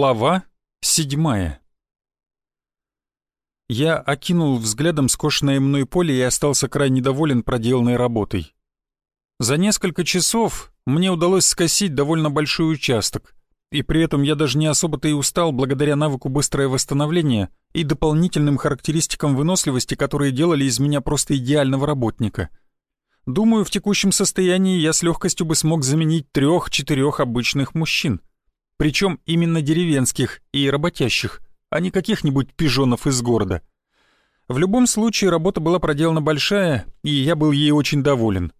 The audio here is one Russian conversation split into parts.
Глава седьмая Я окинул взглядом скошенное мной поле и остался крайне доволен проделанной работой. За несколько часов мне удалось скосить довольно большой участок, и при этом я даже не особо-то и устал благодаря навыку быстрое восстановление и дополнительным характеристикам выносливости, которые делали из меня просто идеального работника. Думаю, в текущем состоянии я с легкостью бы смог заменить трех-четырех обычных мужчин. Причем именно деревенских и работящих, а не каких-нибудь пижонов из города. В любом случае, работа была проделана большая, и я был ей очень доволен.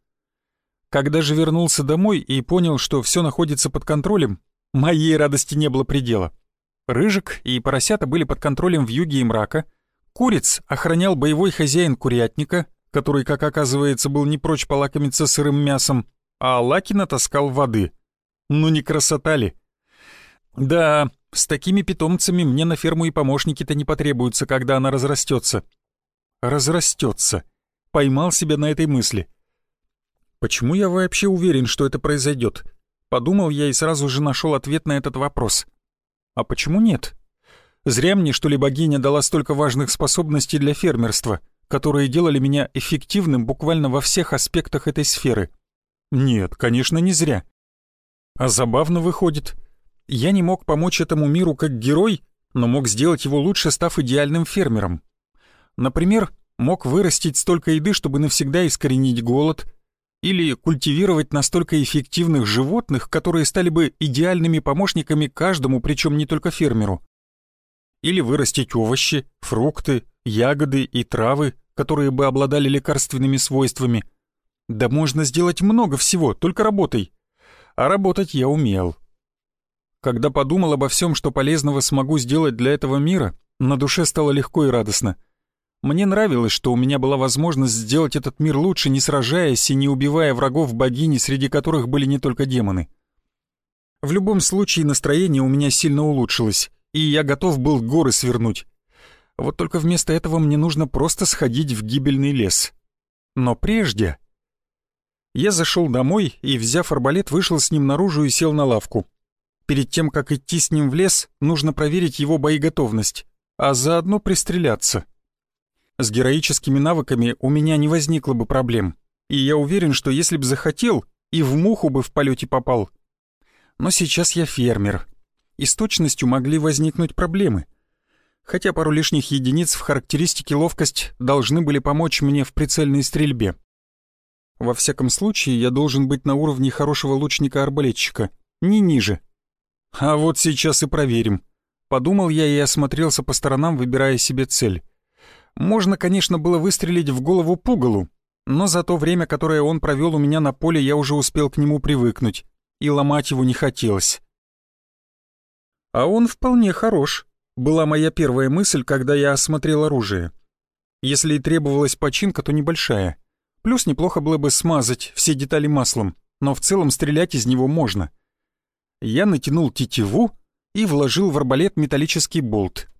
Когда же вернулся домой и понял, что все находится под контролем, моей радости не было предела. Рыжик и поросята были под контролем в юге и мрака, куриц охранял боевой хозяин курятника, который, как оказывается, был не прочь полакомиться сырым мясом, а Лакина таскал воды. Ну не красота ли? Да, с такими питомцами мне на ферму и помощники-то не потребуются, когда она разрастется. Разрастется. Поймал себя на этой мысли — Почему я вообще уверен, что это произойдет? Подумал я и сразу же нашел ответ на этот вопрос. А почему нет? Зря мне, что ли, богиня дала столько важных способностей для фермерства, которые делали меня эффективным буквально во всех аспектах этой сферы. Нет, конечно, не зря. А забавно выходит. Я не мог помочь этому миру как герой, но мог сделать его лучше, став идеальным фермером. Например, мог вырастить столько еды, чтобы навсегда искоренить голод — или культивировать настолько эффективных животных, которые стали бы идеальными помощниками каждому, причем не только фермеру. Или вырастить овощи, фрукты, ягоды и травы, которые бы обладали лекарственными свойствами. Да можно сделать много всего, только работай. А работать я умел. Когда подумал обо всем, что полезного смогу сделать для этого мира, на душе стало легко и радостно — мне нравилось, что у меня была возможность сделать этот мир лучше, не сражаясь и не убивая врагов богини, среди которых были не только демоны. В любом случае настроение у меня сильно улучшилось, и я готов был горы свернуть. Вот только вместо этого мне нужно просто сходить в гибельный лес. Но прежде... Я зашел домой и, взяв арбалет, вышел с ним наружу и сел на лавку. Перед тем, как идти с ним в лес, нужно проверить его боеготовность, а заодно пристреляться. С героическими навыками у меня не возникло бы проблем, и я уверен, что если бы захотел, и в муху бы в полете попал. Но сейчас я фермер, и с точностью могли возникнуть проблемы. Хотя пару лишних единиц в характеристике ловкость должны были помочь мне в прицельной стрельбе. Во всяком случае, я должен быть на уровне хорошего лучника-арбалетчика, не ниже. А вот сейчас и проверим. Подумал я и осмотрелся по сторонам, выбирая себе цель. Можно, конечно, было выстрелить в голову пугалу, но за то время, которое он провел у меня на поле, я уже успел к нему привыкнуть, и ломать его не хотелось. А он вполне хорош, была моя первая мысль, когда я осмотрел оружие. Если и требовалась починка, то небольшая. Плюс неплохо было бы смазать все детали маслом, но в целом стрелять из него можно. Я натянул тетиву и вложил в арбалет металлический болт —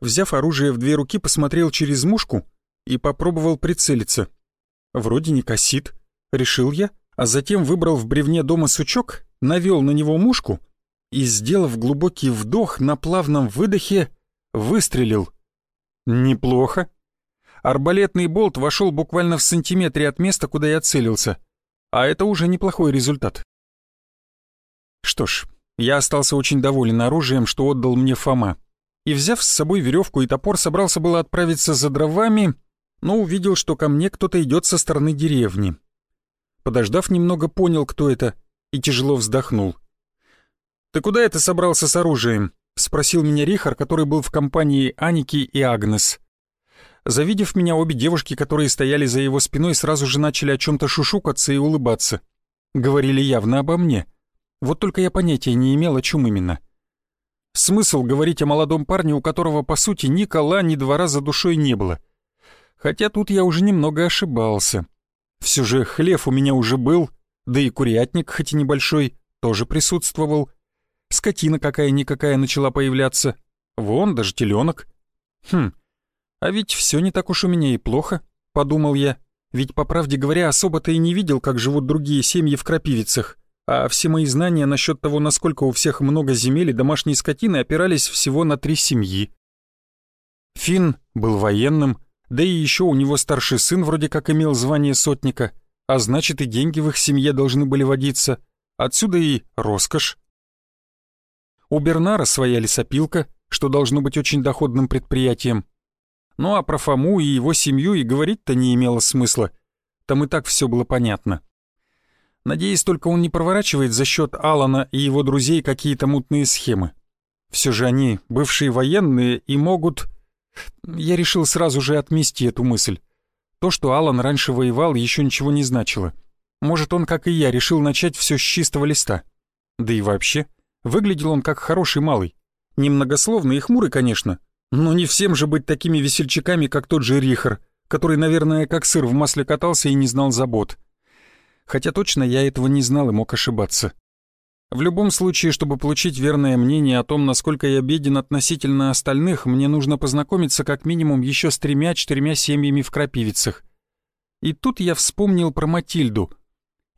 Взяв оружие в две руки, посмотрел через мушку и попробовал прицелиться. Вроде не косит, решил я, а затем выбрал в бревне дома сучок, навел на него мушку и, сделав глубокий вдох на плавном выдохе, выстрелил. Неплохо. Арбалетный болт вошел буквально в сантиметре от места, куда я целился, а это уже неплохой результат. Что ж, я остался очень доволен оружием, что отдал мне Фома и, взяв с собой веревку и топор, собрался было отправиться за дровами, но увидел, что ко мне кто-то идет со стороны деревни. Подождав немного, понял, кто это, и тяжело вздохнул. «Ты куда это собрался с оружием?» — спросил меня Рихар, который был в компании Аники и Агнес. Завидев меня, обе девушки, которые стояли за его спиной, сразу же начали о чем-то шушукаться и улыбаться. Говорили явно обо мне. Вот только я понятия не имел, о чем именно. Смысл говорить о молодом парне, у которого, по сути, ни кола, ни двора за душой не было. Хотя тут я уже немного ошибался. Все же хлев у меня уже был, да и курятник, хоть и небольшой, тоже присутствовал. Скотина какая-никакая начала появляться. Вон, даже теленок. Хм, а ведь все не так уж у меня и плохо, подумал я. Ведь, по правде говоря, особо-то и не видел, как живут другие семьи в крапивицах. А все мои знания насчет того, насколько у всех много земель и домашней скотины, опирались всего на три семьи. Финн был военным, да и еще у него старший сын вроде как имел звание сотника, а значит и деньги в их семье должны были водиться, отсюда и роскошь. У Бернара своя лесопилка, что должно быть очень доходным предприятием. Ну а про Фому и его семью и говорить-то не имело смысла. Там и так все было понятно. Надеюсь, только он не проворачивает за счет Алана и его друзей какие-то мутные схемы. Все же они бывшие военные и могут... Я решил сразу же отмести эту мысль. То, что Алан раньше воевал, еще ничего не значило. Может, он, как и я, решил начать все с чистого листа. Да и вообще, выглядел он как хороший малый. Немногословный и хмурый, конечно, но не всем же быть такими весельчаками, как тот же Рихар, который, наверное, как сыр в масле катался и не знал забот. Хотя точно я этого не знал и мог ошибаться. В любом случае, чтобы получить верное мнение о том, насколько я беден относительно остальных, мне нужно познакомиться как минимум еще с тремя-четырьмя семьями в Крапивицах. И тут я вспомнил про Матильду.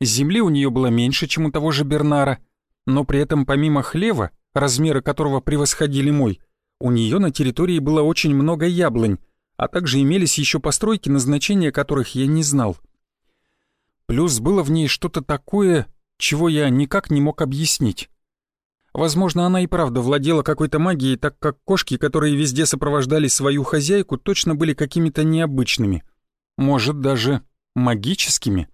Земли у нее было меньше, чем у того же Бернара, но при этом помимо хлева, размеры которого превосходили мой, у нее на территории было очень много яблонь, а также имелись еще постройки, назначения которых я не знал. Плюс было в ней что-то такое, чего я никак не мог объяснить. Возможно, она и правда владела какой-то магией, так как кошки, которые везде сопровождали свою хозяйку, точно были какими-то необычными. Может, даже магическими.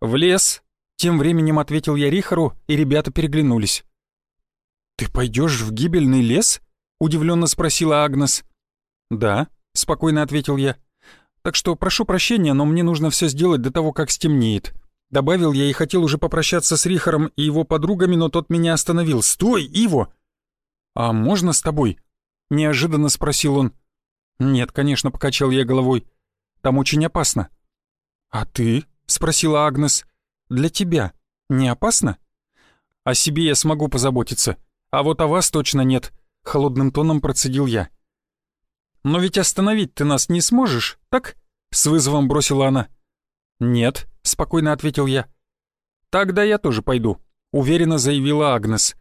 «В лес!» — тем временем ответил я Рихару, и ребята переглянулись. «Ты пойдешь в гибельный лес?» — удивленно спросила Агнес. «Да», — спокойно ответил я. «Так что прошу прощения, но мне нужно все сделать до того, как стемнеет. Добавил я и хотел уже попрощаться с Рихаром и его подругами, но тот меня остановил. «Стой, Иво!» «А можно с тобой?» — неожиданно спросил он. «Нет, конечно», — покачал я головой. «Там очень опасно». «А ты?» — спросила Агнес. «Для тебя не опасно?» «О себе я смогу позаботиться, а вот о вас точно нет», — холодным тоном процедил я. «Но ведь остановить ты нас не сможешь, так?» — с вызовом бросила она. «Нет», — спокойно ответил я. «Тогда я тоже пойду», — уверенно заявила Агнес.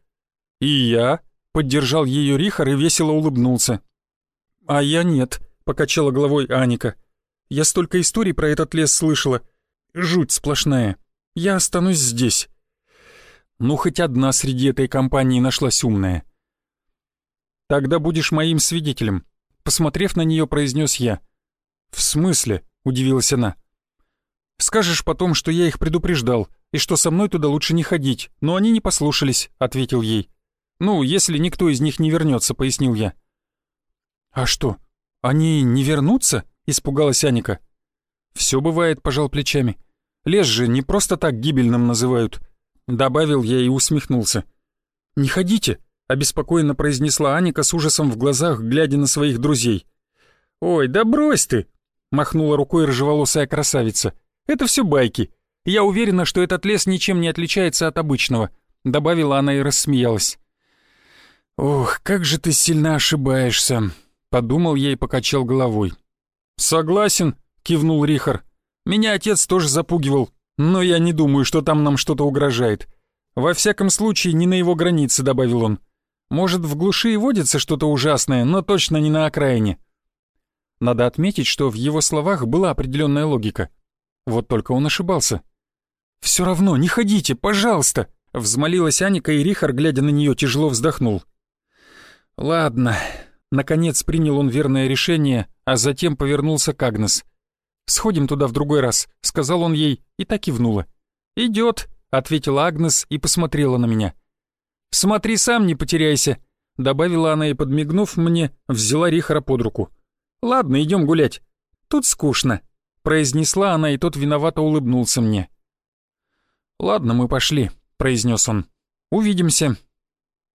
«И я», — поддержал ее Рихар и весело улыбнулся. «А я нет», — покачала головой Аника. «Я столько историй про этот лес слышала. Жуть сплошная. Я останусь здесь». Ну, хоть одна среди этой компании нашлась умная. «Тогда будешь моим свидетелем», — посмотрев на нее, произнес я. «В смысле?» — удивилась она. Скажешь потом, что я их предупреждал, и что со мной туда лучше не ходить, но они не послушались», — ответил ей. «Ну, если никто из них не вернется», — пояснил я. «А что, они не вернутся?» — испугалась Аника. «Все бывает», — пожал плечами. «Лес же не просто так гибельным называют», — добавил я и усмехнулся. «Не ходите», — обеспокоенно произнесла Аника с ужасом в глазах, глядя на своих друзей. «Ой, да брось ты!» — махнула рукой рыжеволосая красавица. Это все байки. Я уверена, что этот лес ничем не отличается от обычного», — добавила она и рассмеялась. «Ох, как же ты сильно ошибаешься», — подумал я и покачал головой. «Согласен», — кивнул Рихар. «Меня отец тоже запугивал, но я не думаю, что там нам что-то угрожает. Во всяком случае, не на его границе», — добавил он. «Может, в глуши и водится что-то ужасное, но точно не на окраине». Надо отметить, что в его словах была определенная логика. Вот только он ошибался. «Все равно, не ходите, пожалуйста!» Взмолилась Аника, и Рихар, глядя на нее, тяжело вздохнул. «Ладно». Наконец принял он верное решение, а затем повернулся к Агнес. «Сходим туда в другой раз», — сказал он ей, и так кивнула. «Идет», — ответила Агнес и посмотрела на меня. «Смотри сам, не потеряйся», — добавила она и, подмигнув мне, взяла Рихара под руку. «Ладно, идем гулять. Тут скучно» произнесла она, и тот виновато улыбнулся мне. «Ладно, мы пошли», — произнес он. «Увидимся».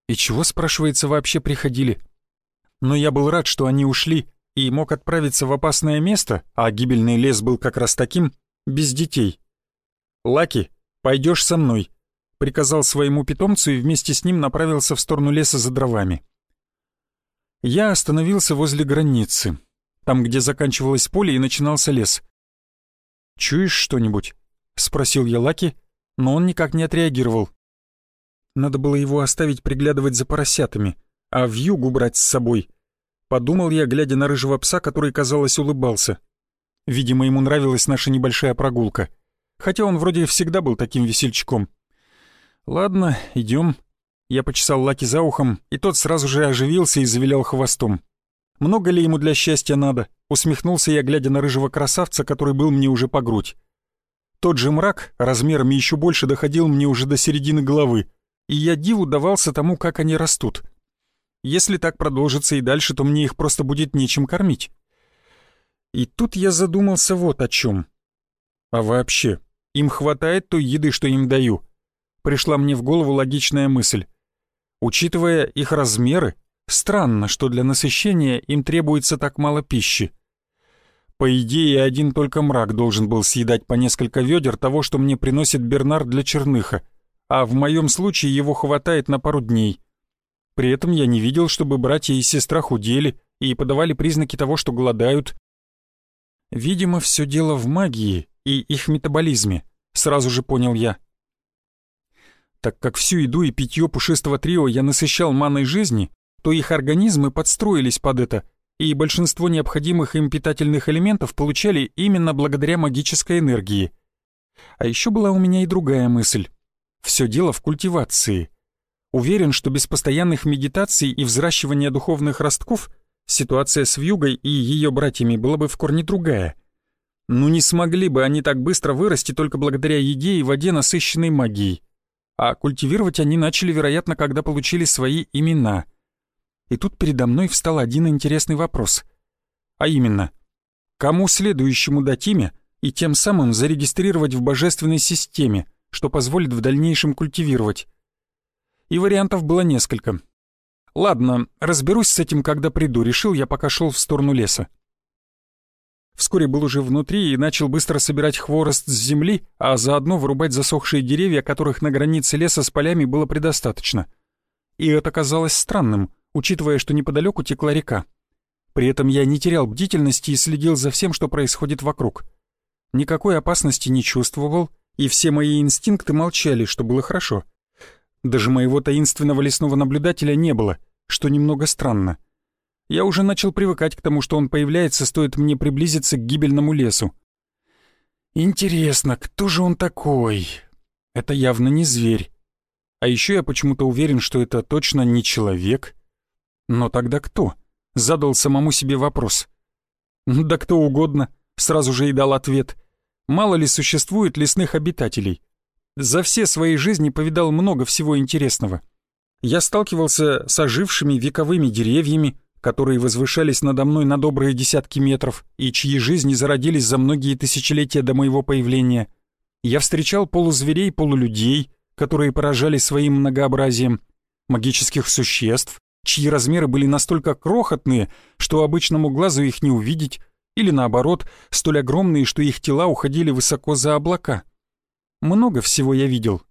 И чего, спрашивается, вообще приходили? Но я был рад, что они ушли, и мог отправиться в опасное место, а гибельный лес был как раз таким, без детей. «Лаки, пойдешь со мной», — приказал своему питомцу и вместе с ним направился в сторону леса за дровами. Я остановился возле границы, там, где заканчивалось поле и начинался лес. «Чуешь что-нибудь?» — спросил я Лаки, но он никак не отреагировал. Надо было его оставить приглядывать за поросятами, а в югу брать с собой. Подумал я, глядя на рыжего пса, который, казалось, улыбался. Видимо, ему нравилась наша небольшая прогулка. Хотя он вроде всегда был таким весельчаком. «Ладно, идем. Я почесал Лаки за ухом, и тот сразу же оживился и завилял хвостом. «Много ли ему для счастья надо?» — усмехнулся я, глядя на рыжего красавца, который был мне уже по грудь. Тот же мрак размерами еще больше доходил мне уже до середины головы, и я диву давался тому, как они растут. Если так продолжится и дальше, то мне их просто будет нечем кормить. И тут я задумался вот о чем. А вообще, им хватает той еды, что им даю. Пришла мне в голову логичная мысль. Учитывая их размеры, странно, что для насыщения им требуется так мало пищи. По идее, один только мрак должен был съедать по несколько ведер того, что мне приносит Бернар для черныха, а в моем случае его хватает на пару дней. При этом я не видел, чтобы братья и сестра худели и подавали признаки того, что голодают. Видимо, все дело в магии и их метаболизме, сразу же понял я. Так как всю еду и питье пушистого трио я насыщал маной жизни, то их организмы подстроились под это, и большинство необходимых им питательных элементов получали именно благодаря магической энергии. А еще была у меня и другая мысль. Все дело в культивации. Уверен, что без постоянных медитаций и взращивания духовных ростков ситуация с Вьюгой и ее братьями была бы в корне другая. Ну не смогли бы они так быстро вырасти только благодаря еде и воде, насыщенной магией а культивировать они начали, вероятно, когда получили свои имена. И тут передо мной встал один интересный вопрос. А именно, кому следующему дать имя и тем самым зарегистрировать в божественной системе, что позволит в дальнейшем культивировать? И вариантов было несколько. Ладно, разберусь с этим, когда приду, решил я, пока шел в сторону леса. Вскоре был уже внутри и начал быстро собирать хворост с земли, а заодно вырубать засохшие деревья, которых на границе леса с полями было предостаточно. И это казалось странным, учитывая, что неподалеку текла река. При этом я не терял бдительности и следил за всем, что происходит вокруг. Никакой опасности не чувствовал, и все мои инстинкты молчали, что было хорошо. Даже моего таинственного лесного наблюдателя не было, что немного странно. Я уже начал привыкать к тому, что он появляется, стоит мне приблизиться к гибельному лесу. Интересно, кто же он такой? Это явно не зверь. А еще я почему-то уверен, что это точно не человек. Но тогда кто? Задал самому себе вопрос. Да кто угодно, сразу же и дал ответ. Мало ли существует лесных обитателей. За все свои жизни повидал много всего интересного. Я сталкивался с ожившими вековыми деревьями, которые возвышались надо мной на добрые десятки метров и чьи жизни зародились за многие тысячелетия до моего появления. Я встречал полузверей, полулюдей, которые поражали своим многообразием, магических существ, чьи размеры были настолько крохотные, что обычному глазу их не увидеть, или наоборот, столь огромные, что их тела уходили высоко за облака. Много всего я видел.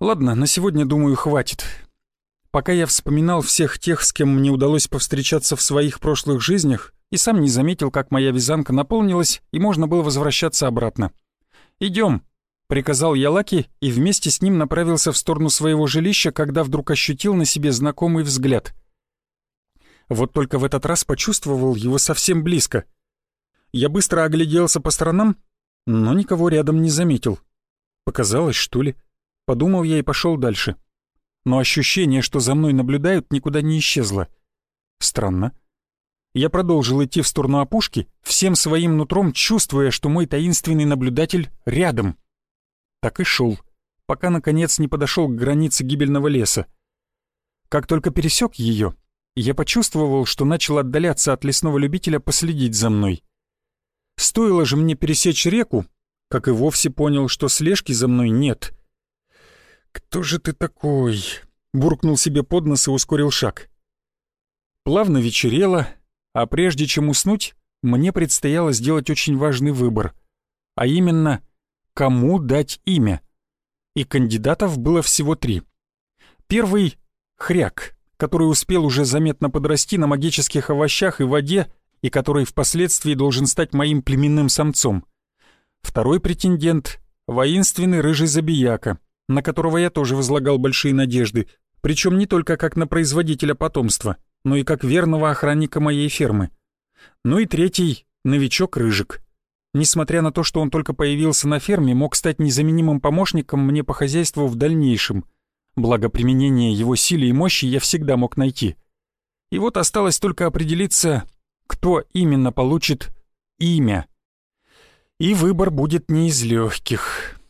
Ладно, на сегодня, думаю, хватит. Пока я вспоминал всех тех, с кем мне удалось повстречаться в своих прошлых жизнях, и сам не заметил, как моя вязанка наполнилась, и можно было возвращаться обратно. «Идем», — приказал я Лаки и вместе с ним направился в сторону своего жилища, когда вдруг ощутил на себе знакомый взгляд. Вот только в этот раз почувствовал его совсем близко. Я быстро огляделся по сторонам, но никого рядом не заметил. Показалось, что ли? Подумал я и пошел дальше но ощущение, что за мной наблюдают, никуда не исчезло. Странно. Я продолжил идти в сторону опушки, всем своим нутром чувствуя, что мой таинственный наблюдатель рядом. Так и шел, пока наконец не подошел к границе гибельного леса. Как только пересек ее, я почувствовал, что начал отдаляться от лесного любителя последить за мной. Стоило же мне пересечь реку, как и вовсе понял, что слежки за мной нет — «Кто же ты такой?» — буркнул себе под нос и ускорил шаг. Плавно вечерело, а прежде чем уснуть, мне предстояло сделать очень важный выбор, а именно, кому дать имя. И кандидатов было всего три. Первый — Хряк, который успел уже заметно подрасти на магических овощах и воде и который впоследствии должен стать моим племенным самцом. Второй претендент воинственный рыжий забияка, на которого я тоже возлагал большие надежды, причем не только как на производителя потомства, но и как верного охранника моей фермы. Ну и третий — новичок Рыжик. Несмотря на то, что он только появился на ферме, мог стать незаменимым помощником мне по хозяйству в дальнейшем. Благо применение его силы и мощи я всегда мог найти. И вот осталось только определиться, кто именно получит имя. И выбор будет не из легких.